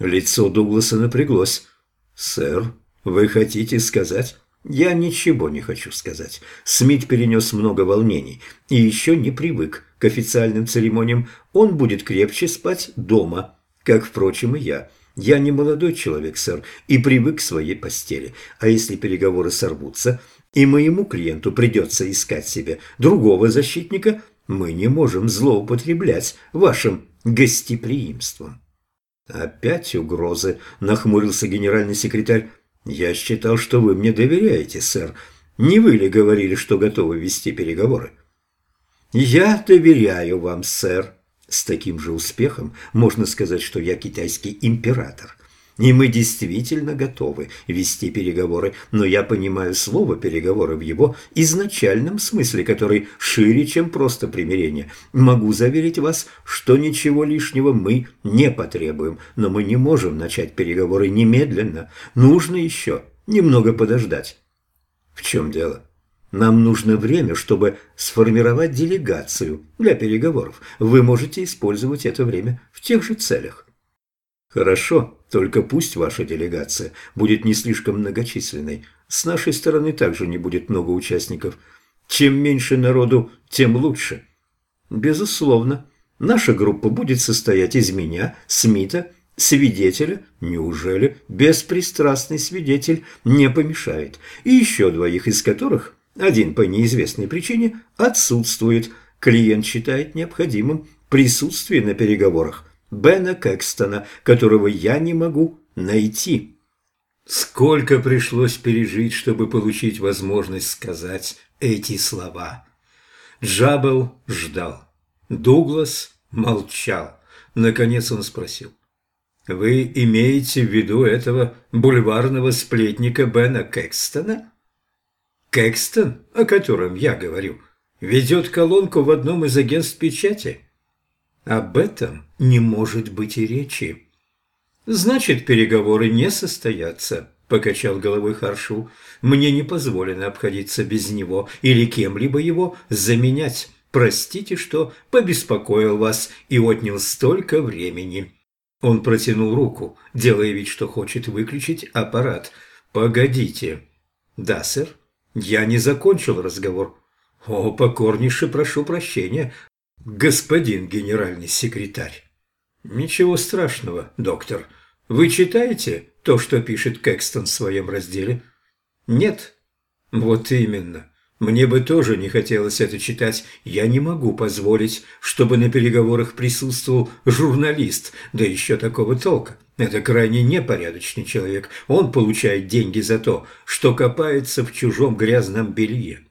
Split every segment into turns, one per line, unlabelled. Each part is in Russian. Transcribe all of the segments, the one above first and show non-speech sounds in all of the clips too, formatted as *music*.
Лицо Дугласа напряглось. «Сэр, вы хотите сказать?» «Я ничего не хочу сказать. Смит перенес много волнений и еще не привык к официальным церемониям. Он будет крепче спать дома, как, впрочем, и я. Я не молодой человек, сэр, и привык к своей постели. А если переговоры сорвутся, и моему клиенту придется искать себе другого защитника, мы не можем злоупотреблять вашим гостеприимством». «Опять угрозы», – нахмурился генеральный секретарь. «Я считал, что вы мне доверяете, сэр. Не вы ли говорили, что готовы вести переговоры?» «Я доверяю вам, сэр». С таким же успехом можно сказать, что я китайский император. И мы действительно готовы вести переговоры, но я понимаю слово «переговоры» в его изначальном смысле, который шире, чем просто примирение. Могу заверить вас, что ничего лишнего мы не потребуем, но мы не можем начать переговоры немедленно. Нужно еще немного подождать. В чем дело? Нам нужно время, чтобы сформировать делегацию для переговоров. Вы можете использовать это время в тех же целях. Хорошо, только пусть ваша делегация будет не слишком многочисленной. С нашей стороны также не будет много участников. Чем меньше народу, тем лучше. Безусловно, наша группа будет состоять из меня, Смита, свидетеля. Неужели беспристрастный свидетель не помешает? И еще двоих из которых, один по неизвестной причине, отсутствует. Клиент считает необходимым присутствие на переговорах. Бена Кэкстона, которого я не могу найти. Сколько пришлось пережить, чтобы получить возможность сказать эти слова. Джабел ждал. Дуглас молчал. Наконец он спросил. «Вы имеете в виду этого бульварного сплетника Бена Кэкстона?» «Кэкстон, о котором я говорю, ведет колонку в одном из агентств печати». Об этом не может быть и речи. Значит, переговоры не состоятся, покачал головой Харшу. Мне не позволено обходиться без него или кем-либо его заменять. Простите, что побеспокоил вас и отнял столько времени. Он протянул руку, делая вид, что хочет выключить аппарат. «Погодите». «Да, сэр. Я не закончил разговор». «О, покорнейше прошу прощения господин генеральный секретарь. Ничего страшного, доктор. Вы читаете то, что пишет Кэкстон в своем разделе? Нет? Вот именно. Мне бы тоже не хотелось это читать. Я не могу позволить, чтобы на переговорах присутствовал журналист, да еще такого толка. Это крайне непорядочный человек. Он получает деньги за то, что копается в чужом грязном белье.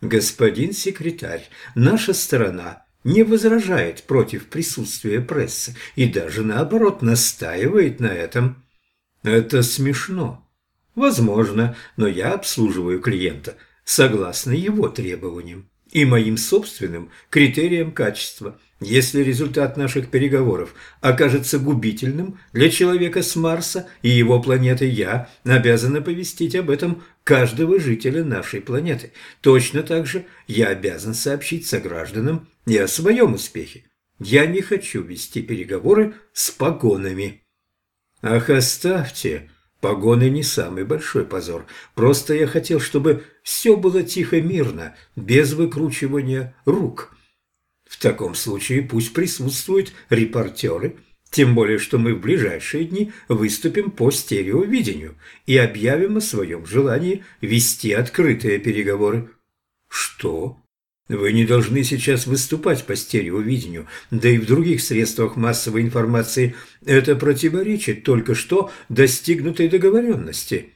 Господин секретарь, наша сторона не возражает против присутствия прессы и даже наоборот настаивает на этом. Это смешно. Возможно, но я обслуживаю клиента согласно его требованиям и моим собственным критериям качества. Если результат наших переговоров окажется губительным для человека с Марса и его планеты, я обязан оповестить об этом каждого жителя нашей планеты. Точно так же я обязан сообщить согражданам и о своем успехе. Я не хочу вести переговоры с погонами. Ах, оставьте. Погоны не самый большой позор. Просто я хотел, чтобы все было тихо-мирно, без выкручивания рук. В таком случае пусть присутствуют репортеры, тем более, что мы в ближайшие дни выступим по стереовидению и объявим о своем желании вести открытые переговоры. Что? Вы не должны сейчас выступать по стереовидению, да и в других средствах массовой информации. Это противоречит только что достигнутой договоренности.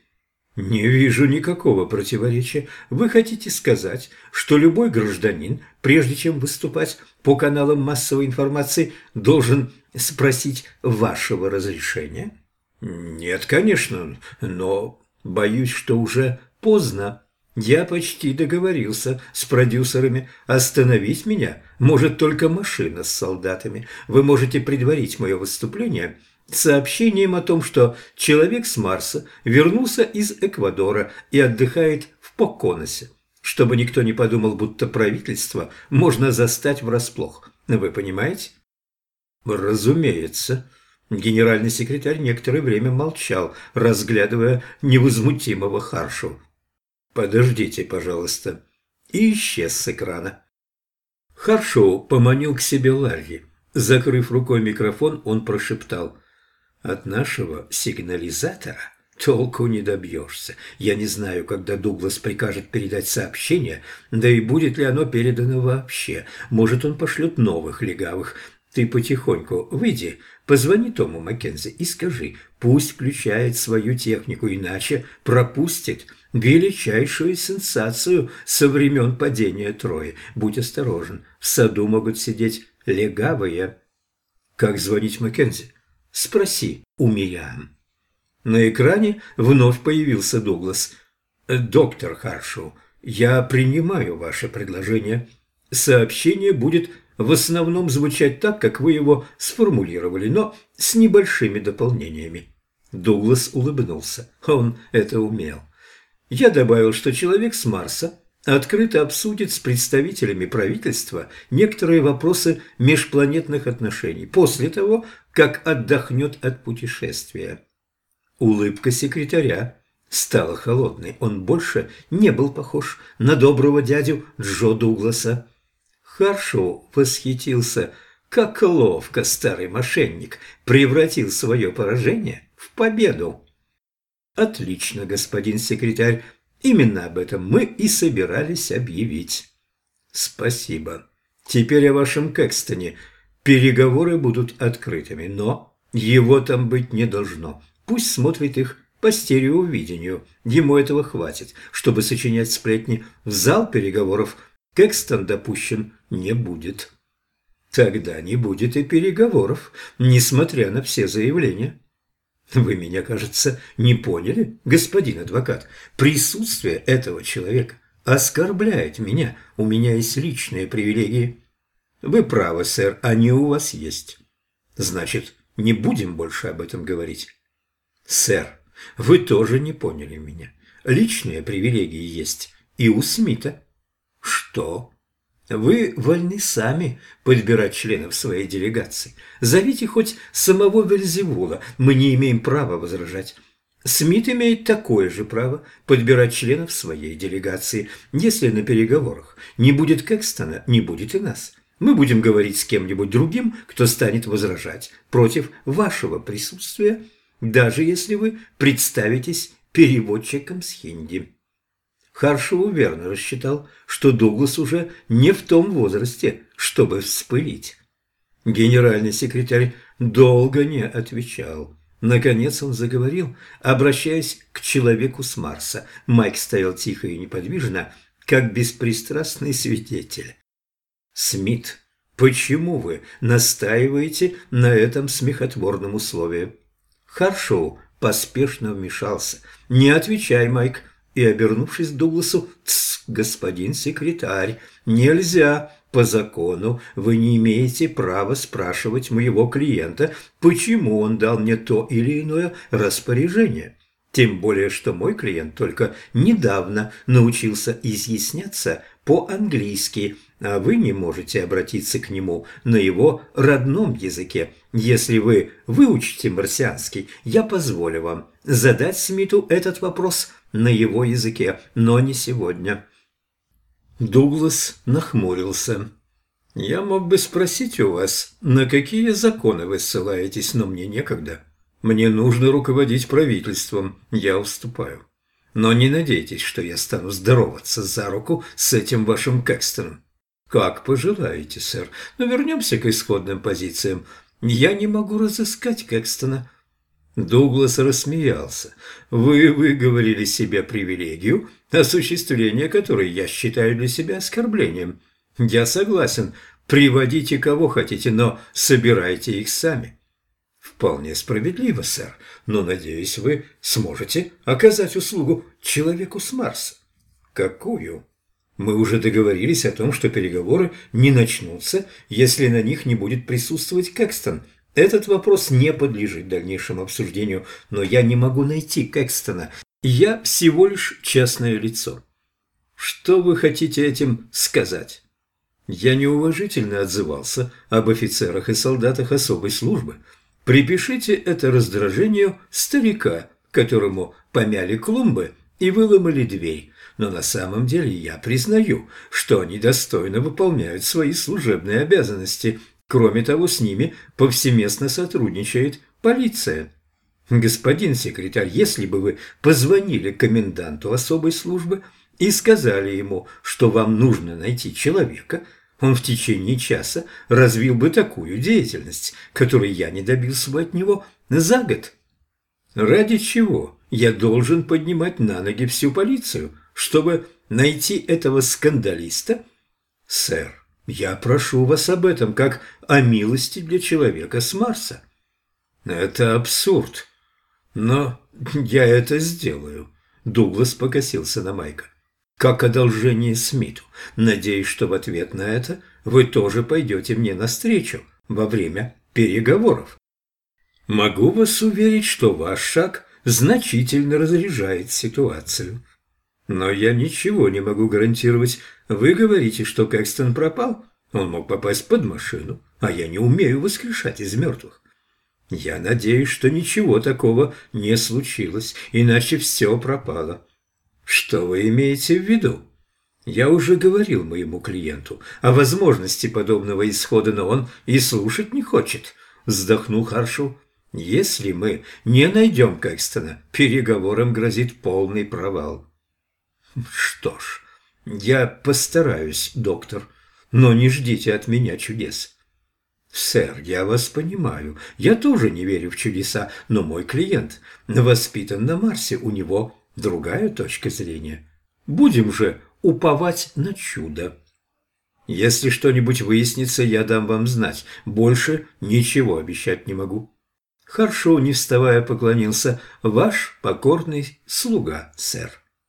Не вижу никакого противоречия. Вы хотите сказать, что любой гражданин, прежде чем выступать по каналам массовой информации, должен спросить вашего разрешения? Нет, конечно, но боюсь, что уже поздно. Я почти договорился с продюсерами. Остановить меня может только машина с солдатами. Вы можете предварить мое выступление сообщением о том, что человек с Марса вернулся из Эквадора и отдыхает в Поконосе, чтобы никто не подумал, будто правительство можно застать врасплох. Вы понимаете? Разумеется. Генеральный секретарь некоторое время молчал, разглядывая невозмутимого Харшу. «Подождите, пожалуйста», и исчез с экрана. Харшоу поманил к себе Ларри. Закрыв рукой микрофон, он прошептал «От нашего сигнализатора толку не добьешься. Я не знаю, когда Дуглас прикажет передать сообщение, да и будет ли оно передано вообще. Может, он пошлет новых легавых. Ты потихоньку выйди, позвони Тому Маккензи и скажи, пусть включает свою технику, иначе пропустит величайшую сенсацию со времен падения Трои. Будь осторожен, в саду могут сидеть легавые. Как звонить Маккензи? Спроси у меня. На экране вновь появился Дуглас. «Доктор Харшоу, я принимаю ваше предложение. Сообщение будет в основном звучать так, как вы его сформулировали, но с небольшими дополнениями». Дуглас улыбнулся. Он это умел. Я добавил, что человек с Марса открыто обсудит с представителями правительства некоторые вопросы межпланетных отношений после того, как отдохнет от путешествия. Улыбка секретаря стала холодной. Он больше не был похож на доброго дядю Джо Дугласа. Харшоу восхитился, как ловко старый мошенник превратил свое поражение в победу. Отлично, господин секретарь. Именно об этом мы и собирались объявить. Спасибо. Теперь о вашем Кэкстоне. Переговоры будут открытыми, но его там быть не должно. Пусть смотрит их по стереовидению. Ему этого хватит, чтобы сочинять сплетни. В зал переговоров Кэкстон допущен не будет. Тогда не будет и переговоров, несмотря на все заявления. *laughs* Вы меня, кажется, не поняли, господин адвокат. Присутствие этого человека оскорбляет меня. У меня есть личные привилегии. Вы правы, сэр, они у вас есть. Значит, не будем больше об этом говорить. Сэр, вы тоже не поняли меня. Личные привилегии есть и у Смита. Что? Вы вольны сами подбирать членов своей делегации. Зовите хоть самого Вельзевула, мы не имеем права возражать. Смит имеет такое же право подбирать членов своей делегации. Если на переговорах не будет Кэкстона, не будет и нас. Мы будем говорить с кем-нибудь другим, кто станет возражать против вашего присутствия, даже если вы представитесь переводчиком с хинди. Харшоу верно рассчитал, что Дуглас уже не в том возрасте, чтобы вспылить. Генеральный секретарь долго не отвечал. Наконец он заговорил, обращаясь к человеку с Марса. Майк стоял тихо и неподвижно, как беспристрастный свидетель. «Смит, почему вы настаиваете на этом смехотворном условии?» Харшоу поспешно вмешался. «Не отвечай, Майк, и, обернувшись к Дугласу, «Тсс, господин секретарь, нельзя, по закону вы не имеете права спрашивать моего клиента, почему он дал мне то или иное распоряжение». Тем более, что мой клиент только недавно научился изъясняться по-английски, а вы не можете обратиться к нему на его родном языке. Если вы выучите марсианский, я позволю вам задать Смиту этот вопрос на его языке, но не сегодня. Дуглас нахмурился. «Я мог бы спросить у вас, на какие законы вы ссылаетесь, но мне некогда. Мне нужно руководить правительством, я уступаю. Но не надейтесь, что я стану здороваться за руку с этим вашим Кэкстоном. Как пожелаете, сэр, но вернемся к исходным позициям. Я не могу разыскать Кэкстона». Дуглас рассмеялся. «Вы выговорили себе привилегию, осуществление которой я считаю для себя оскорблением. Я согласен, приводите кого хотите, но собирайте их сами». «Вполне справедливо, сэр, но, надеюсь, вы сможете оказать услугу человеку с Марса». «Какую?» Мы уже договорились о том, что переговоры не начнутся, если на них не будет присутствовать Кэкстон – этот вопрос не подлежит дальнейшему обсуждению, но я не могу найти Кэкстона. Я всего лишь частное лицо. Что вы хотите этим сказать? Я неуважительно отзывался об офицерах и солдатах особой службы. Припишите это раздражению старика, которому помяли клумбы и выломали дверь. Но на самом деле я признаю, что они достойно выполняют свои служебные обязанности. Кроме того, с ними повсеместно сотрудничает полиция. Господин секретарь, если бы вы позвонили коменданту особой службы и сказали ему, что вам нужно найти человека, он в течение часа развил бы такую деятельность, которой я не добился бы от него за год. Ради чего я должен поднимать на ноги всю полицию, чтобы найти этого скандалиста? Сэр, я прошу вас об этом, как о милости для человека с Марса. Это абсурд. Но я это сделаю. Дуглас покосился на Майка как одолжение Смиту. Надеюсь, что в ответ на это вы тоже пойдете мне навстречу во время переговоров. Могу вас уверить, что ваш шаг значительно разряжает ситуацию. Но я ничего не могу гарантировать. Вы говорите, что Кэкстон пропал? Он мог попасть под машину, а я не умею воскрешать из мертвых. Я надеюсь, что ничего такого не случилось, иначе все пропало. Что вы имеете в виду? Я уже говорил моему клиенту о возможности подобного исхода, но он и слушать не хочет. Вздохнул Харшу. Если мы не найдем Кэкстона, переговорам грозит полный провал. Что ж, я постараюсь, доктор, но не ждите от меня чудес. Сэр, я вас понимаю. Я тоже не верю в чудеса, но мой клиент воспитан на Марсе, у него другая точка зрения. Будем же уповать на чудо. Если что-нибудь выяснится, я дам вам знать. Больше ничего обещать не могу. Хорошо, не вставая, поклонился. Ваш покорный слуга, сэр.